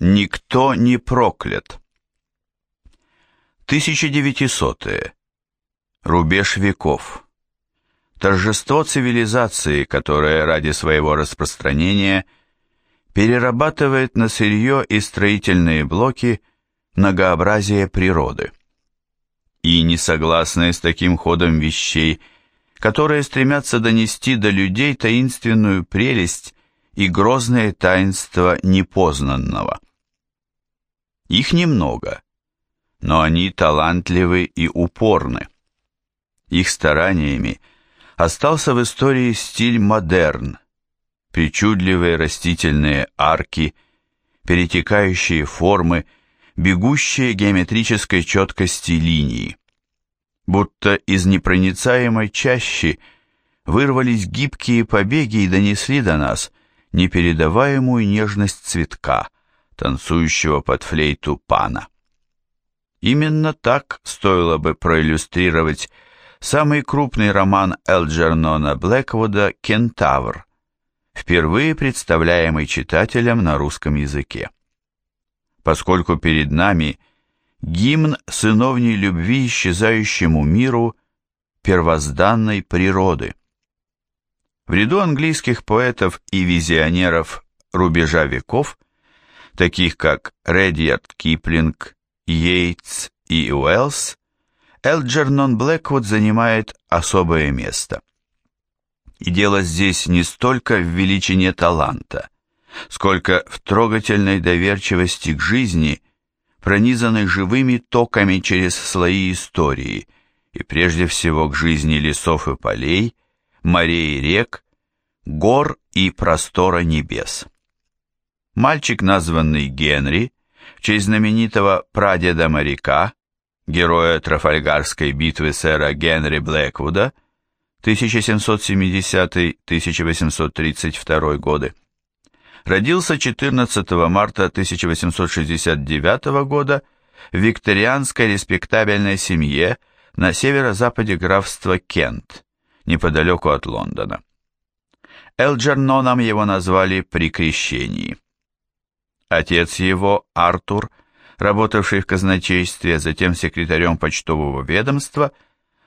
Никто не проклят. 1900-е. Рубеж веков. Торжество цивилизации, которое ради своего распространения перерабатывает на сырье и строительные блоки многообразие природы. И несогласные с таким ходом вещей, которые стремятся донести до людей таинственную прелесть и грозное таинство непознанного. Их немного, но они талантливы и упорны. Их стараниями остался в истории стиль модерн, причудливые растительные арки, перетекающие формы, бегущие геометрической четкости линии. Будто из непроницаемой чащи вырвались гибкие побеги и донесли до нас непередаваемую нежность цветка – танцующего под флейту пана. Именно так стоило бы проиллюстрировать самый крупный роман Элджернона Блэквуда «Кентавр», впервые представляемый читателям на русском языке. Поскольку перед нами гимн сыновней любви исчезающему миру первозданной природы. В ряду английских поэтов и визионеров рубежа веков – таких как Редьярд Киплинг, Йейтс и Уэллс, Элджернон Блэквуд занимает особое место. И дело здесь не столько в величине таланта, сколько в трогательной доверчивости к жизни, пронизанной живыми токами через слои истории, и прежде всего к жизни лесов и полей, морей и рек, гор и простора небес. Мальчик, названный Генри, в честь знаменитого прадеда-моряка, героя Трафальгарской битвы сэра Генри Блэквуда, 1770-1832 годы, родился 14 марта 1869 года в викторианской респектабельной семье на северо-западе графства Кент, неподалеку от Лондона. Элджерноном его назвали при крещении. Отец его, Артур, работавший в казначействе, затем секретарем почтового ведомства,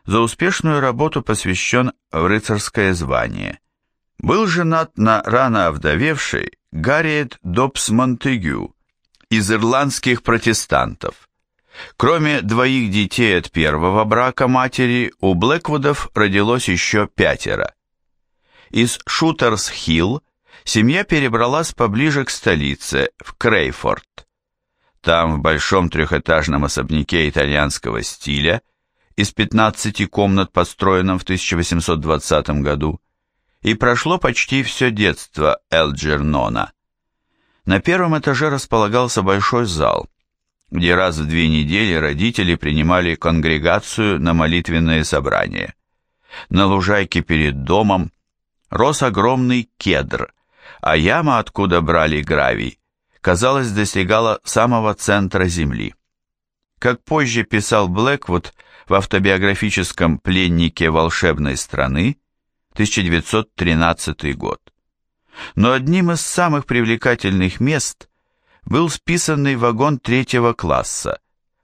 за успешную работу посвящен в рыцарское звание. Был женат на рано овдовевшей Гарриет Добс Монтегю из ирландских протестантов. Кроме двоих детей от первого брака матери, у Блэквудов родилось еще пятеро. Из Шутерс-Хилл семья перебралась поближе к столице, в Крейфорд. Там, в большом трехэтажном особняке итальянского стиля, из 15 комнат, построенном в 1820 году, и прошло почти все детство Элджернона. На первом этаже располагался большой зал, где раз в две недели родители принимали конгрегацию на молитвенные собрания. На лужайке перед домом рос огромный кедр – а яма, откуда брали гравий, казалось, достигала самого центра Земли. Как позже писал Блэквуд в автобиографическом «Пленнике волшебной страны» 1913 год. Но одним из самых привлекательных мест был списанный вагон третьего класса,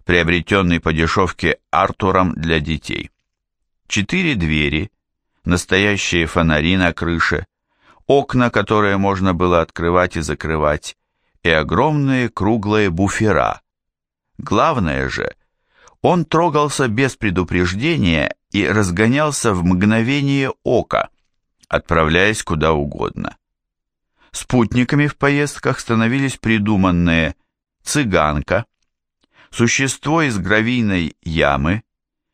приобретенный по дешевке Артуром для детей. Четыре двери, настоящие фонари на крыше, окна, которые можно было открывать и закрывать, и огромные круглые буфера. Главное же, он трогался без предупреждения и разгонялся в мгновение ока, отправляясь куда угодно. Спутниками в поездках становились придуманные цыганка, существо из гравийной ямы,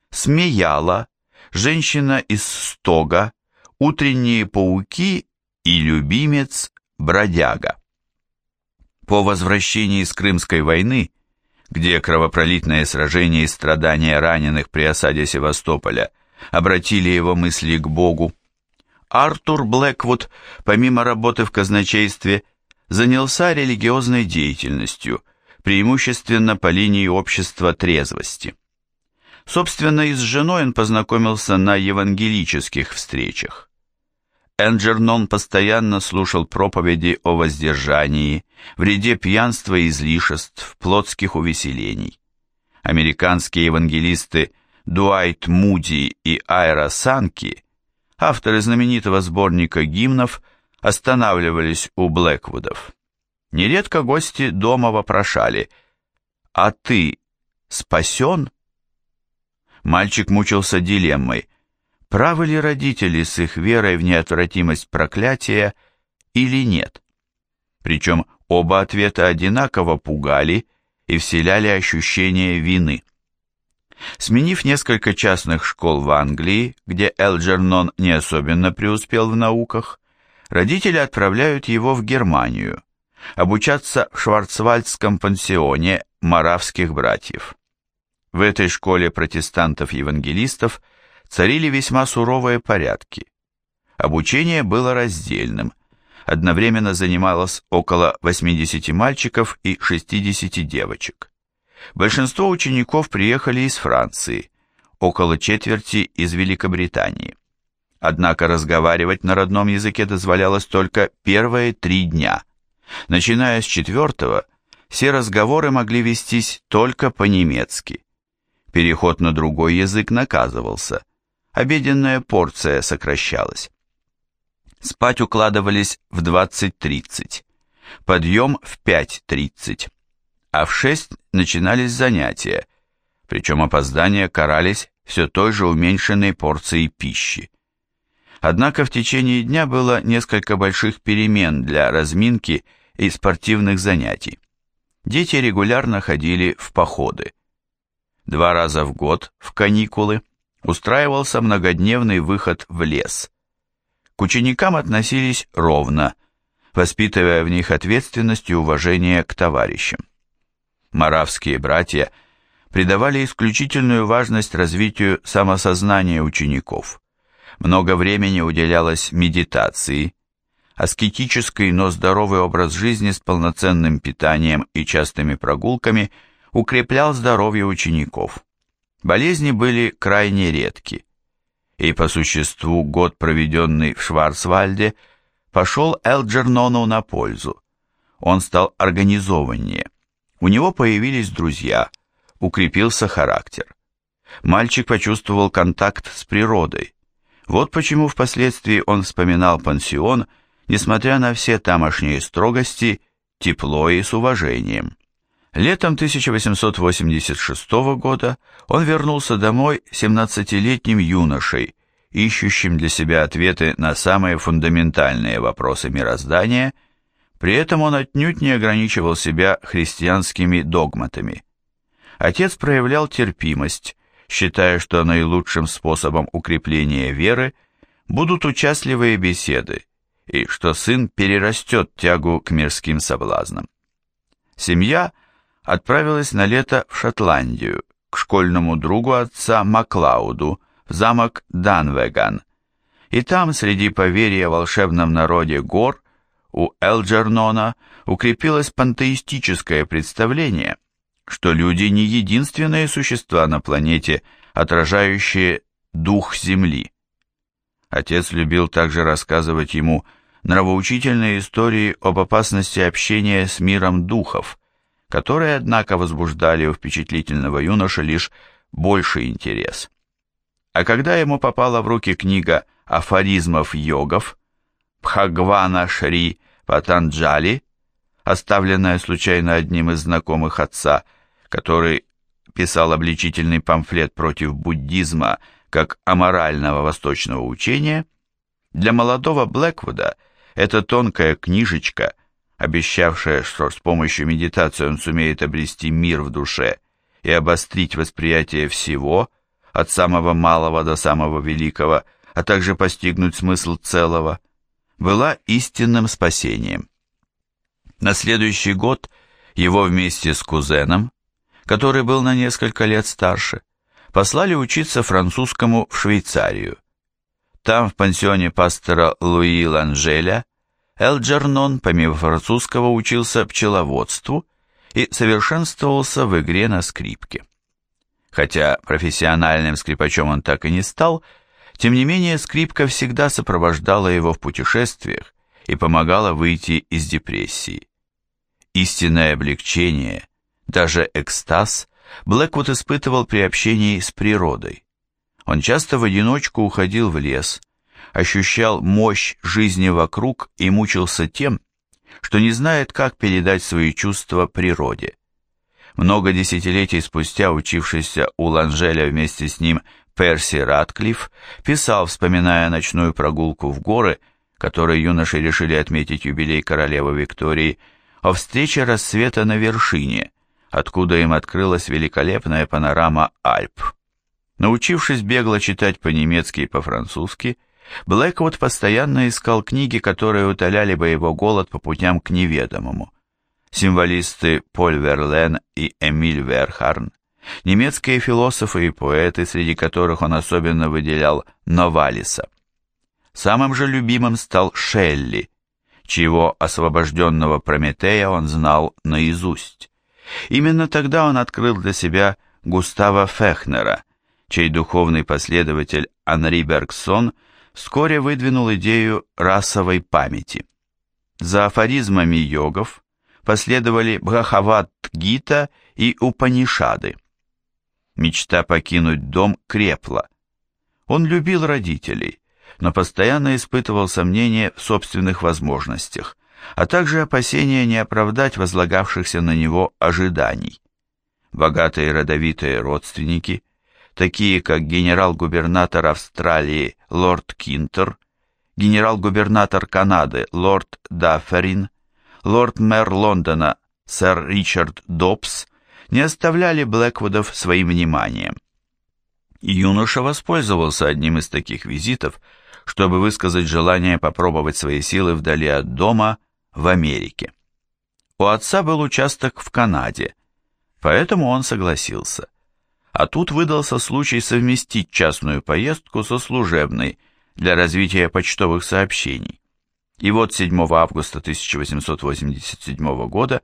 смеяла, женщина из стога, утренние пауки и любимец бродяга. По возвращении из Крымской войны, где кровопролитное сражение и страдания раненых при осаде Севастополя обратили его мысли к Богу, Артур Блэквуд, помимо работы в казначействе, занялся религиозной деятельностью, преимущественно по линии общества трезвости. Собственно, и с женой он познакомился на евангелических встречах. Энджернон постоянно слушал проповеди о воздержании, вреде пьянства и излишеств, плотских увеселений. Американские евангелисты Дуайт Муди и Айра Санки, авторы знаменитого сборника гимнов, останавливались у Блэквудов. Нередко гости дома вопрошали «А ты спасен?» Мальчик мучился дилеммой, правы ли родители с их верой в неотвратимость проклятия или нет. Причем оба ответа одинаково пугали и вселяли ощущение вины. Сменив несколько частных школ в Англии, где Элджернон не особенно преуспел в науках, родители отправляют его в Германию, обучаться в шварцвальдском пансионе маравских братьев. В этой школе протестантов-евангелистов царили весьма суровые порядки. Обучение было раздельным. Одновременно занималось около 80 мальчиков и 60 девочек. Большинство учеников приехали из Франции, около четверти из Великобритании. Однако разговаривать на родном языке дозволялось только первые три дня. Начиная с четвертого, все разговоры могли вестись только по-немецки. Переход на другой язык наказывался. Обеденная порция сокращалась. Спать укладывались в 20.30, подъем в 5.30 а в шесть начинались занятия, причем опоздания карались все той же уменьшенной порцией пищи. Однако в течение дня было несколько больших перемен для разминки и спортивных занятий. Дети регулярно ходили в походы. Два раза в год, в каникулы, устраивался многодневный выход в лес. К ученикам относились ровно, воспитывая в них ответственность и уважение к товарищам маравские братья придавали исключительную важность развитию самосознания учеников. Много времени уделялось медитации, аскетический, но здоровый образ жизни с полноценным питанием и частыми прогулками укреплял здоровье учеников. Болезни были крайне редки, и по существу год, проведенный в Шварцвальде, пошел Элджернону на пользу. Он стал организованнее, у него появились друзья, укрепился характер. Мальчик почувствовал контакт с природой. Вот почему впоследствии он вспоминал пансион, несмотря на все тамошние строгости, тепло и с уважением. Летом 1886 года он вернулся домой 17-летним юношей, ищущим для себя ответы на самые фундаментальные вопросы мироздания – при этом он отнюдь не ограничивал себя христианскими догматами. Отец проявлял терпимость, считая, что наилучшим способом укрепления веры будут участливые беседы, и что сын перерастет тягу к мирским соблазнам. Семья отправилась на лето в Шотландию, к школьному другу отца Маклауду, в замок Данвеган, и там, среди поверья волшебном народе гор, у Элджернона укрепилось пантеистическое представление, что люди не единственные существа на планете, отражающие дух Земли. Отец любил также рассказывать ему нравоучительные истории об опасности общения с миром духов, которые, однако, возбуждали у впечатлительного юноши лишь больший интерес. А когда ему попала в руки книга афоризмов йогов, Бхагвана Шри Патанджали, оставленная случайно одним из знакомых отца, который писал обличительный памфлет против буддизма как аморального восточного учения, для молодого Блэквуда эта тонкая книжечка, обещавшая, что с помощью медитации он сумеет обрести мир в душе и обострить восприятие всего, от самого малого до самого великого, а также постигнуть смысл целого – была истинным спасением. На следующий год его вместе с кузеном, который был на несколько лет старше, послали учиться французскому в Швейцарию. Там, в пансионе пастора Луи Ланжеля, Элджернон, помимо французского, учился пчеловодству и совершенствовался в игре на скрипке. Хотя профессиональным скрипачом он так и не стал, Тем не менее, скрипка всегда сопровождала его в путешествиях и помогала выйти из депрессии. Истинное облегчение, даже экстаз, Блэквуд испытывал при общении с природой. Он часто в одиночку уходил в лес, ощущал мощь жизни вокруг и мучился тем, что не знает, как передать свои чувства природе. Много десятилетий спустя учившийся у Ланжеля вместе с ним Перси Ратклифф писал, вспоминая ночную прогулку в горы, которой юноши решили отметить юбилей королевы Виктории, о встрече рассвета на вершине, откуда им открылась великолепная панорама Альп. Научившись бегло читать по-немецки и по-французски, Блэквуд постоянно искал книги, которые утоляли бы его голод по путям к неведомому. Символисты Поль Верлен и Эмиль Верхарн, немецкие философы и поэты, среди которых он особенно выделял Новалиса. Самым же любимым стал Шелли, чьего освобожденного Прометея он знал наизусть. Именно тогда он открыл для себя Густава Фехнера, чей духовный последователь Анри Бергсон вскоре выдвинул идею расовой памяти. За афоризмами йогов последовали Бхахават-гита и Упанишады. Мечта покинуть дом крепла. Он любил родителей, но постоянно испытывал сомнения в собственных возможностях, а также опасения не оправдать возлагавшихся на него ожиданий. Богатые родовитые родственники, такие как генерал-губернатор Австралии лорд Кинтер, генерал-губернатор Канады лорд Дафферин, лорд-мэр Лондона сэр Ричард Добс, не оставляли Блэквудов своим вниманием. Юноша воспользовался одним из таких визитов, чтобы высказать желание попробовать свои силы вдали от дома в Америке. У отца был участок в Канаде, поэтому он согласился. А тут выдался случай совместить частную поездку со служебной для развития почтовых сообщений. И вот 7 августа 1887 года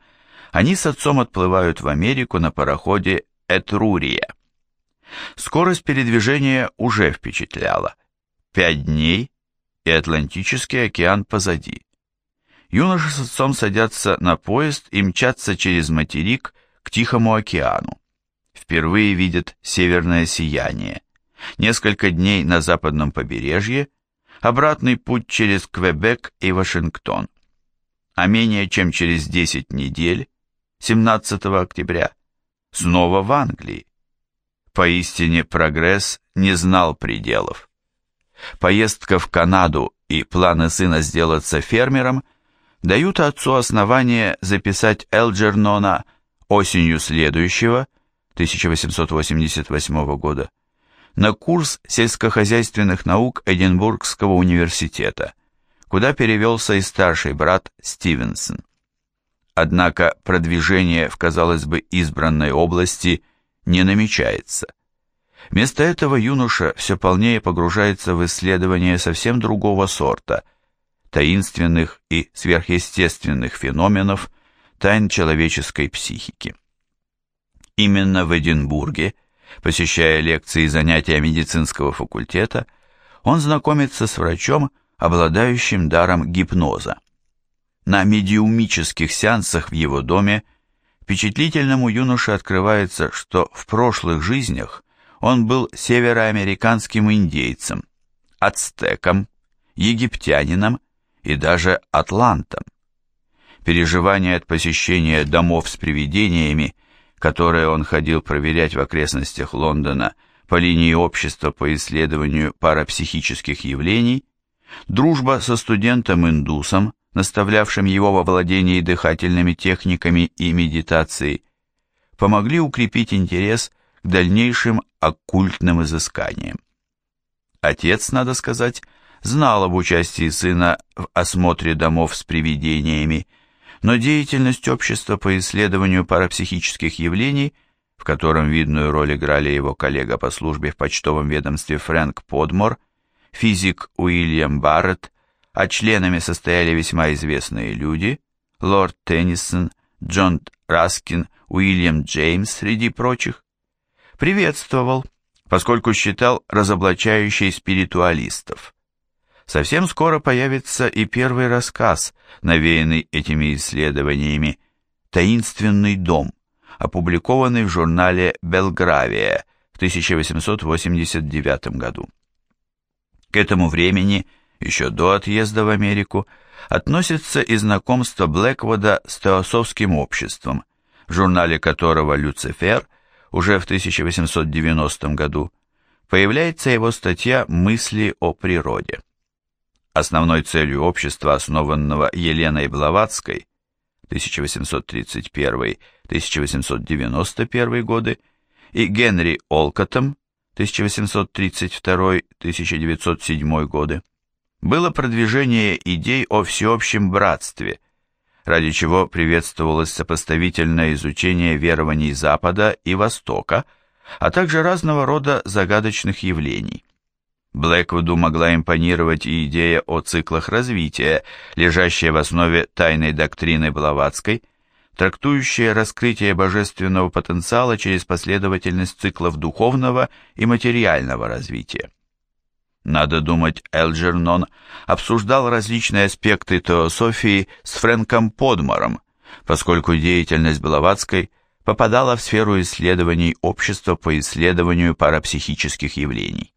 они с отцом отплывают в Америку на пароходе «Этрурия». Скорость передвижения уже впечатляла. Пять дней, и Атлантический океан позади. Юноша с отцом садятся на поезд и мчатся через материк к Тихому океану. Впервые видят северное сияние. Несколько дней на западном побережье, обратный путь через Квебек и Вашингтон. А менее чем через 10 недель, 17 октября, снова в Англии. Поистине прогресс не знал пределов. Поездка в Канаду и планы сына сделаться фермером – дают отцу основание записать Элджернона осенью следующего, 1888 года, на курс сельскохозяйственных наук Эдинбургского университета, куда перевелся и старший брат Стивенсон. Однако продвижение в, казалось бы, избранной области не намечается. Вместо этого юноша все полнее погружается в исследования совсем другого сорта – таинственных и сверхъестественных феноменов, тайн человеческой психики. Именно в Эдинбурге, посещая лекции и занятия медицинского факультета, он знакомится с врачом, обладающим даром гипноза. На медиумических сеансах в его доме впечатлительному юноше открывается, что в прошлых жизнях он был североамериканским индейцем, ацтеком, египтянином и даже атлантом. Переживания от посещения домов с привидениями, которые он ходил проверять в окрестностях Лондона по линии общества по исследованию парапсихических явлений, дружба со студентом-индусом, наставлявшим его во владении дыхательными техниками и медитацией, помогли укрепить интерес к дальнейшим оккультным изысканиям. Отец, надо сказать, знал об участии сына в осмотре домов с привидениями, но деятельность общества по исследованию парапсихических явлений, в котором видную роль играли его коллега по службе в почтовом ведомстве Фрэнк Подмор, физик Уильям Барретт, а членами состояли весьма известные люди, лорд Теннисон, Джон Раскин, Уильям Джеймс среди прочих, приветствовал, поскольку считал разоблачающей спиритуалистов. Совсем скоро появится и первый рассказ, навеянный этими исследованиями «Таинственный дом», опубликованный в журнале «Белгравия» в 1889 году. К этому времени, еще до отъезда в Америку, относится и знакомство Блэквода с Теософским обществом, в журнале которого «Люцифер» уже в 1890 году появляется его статья «Мысли о природе». Основной целью общества, основанного Еленой Блаватской 1831-1891 годы и Генри Олкотом 1832-1907 годы, было продвижение идей о всеобщем братстве, ради чего приветствовалось сопоставительное изучение верований Запада и Востока, а также разного рода загадочных явлений. Блэквуду могла импонировать и идея о циклах развития, лежащая в основе тайной доктрины Блаватской, трактующая раскрытие божественного потенциала через последовательность циклов духовного и материального развития. Надо думать, Элджернон обсуждал различные аспекты теософии с Фрэнком Подмором, поскольку деятельность Блаватской попадала в сферу исследований общества по исследованию парапсихических явлений.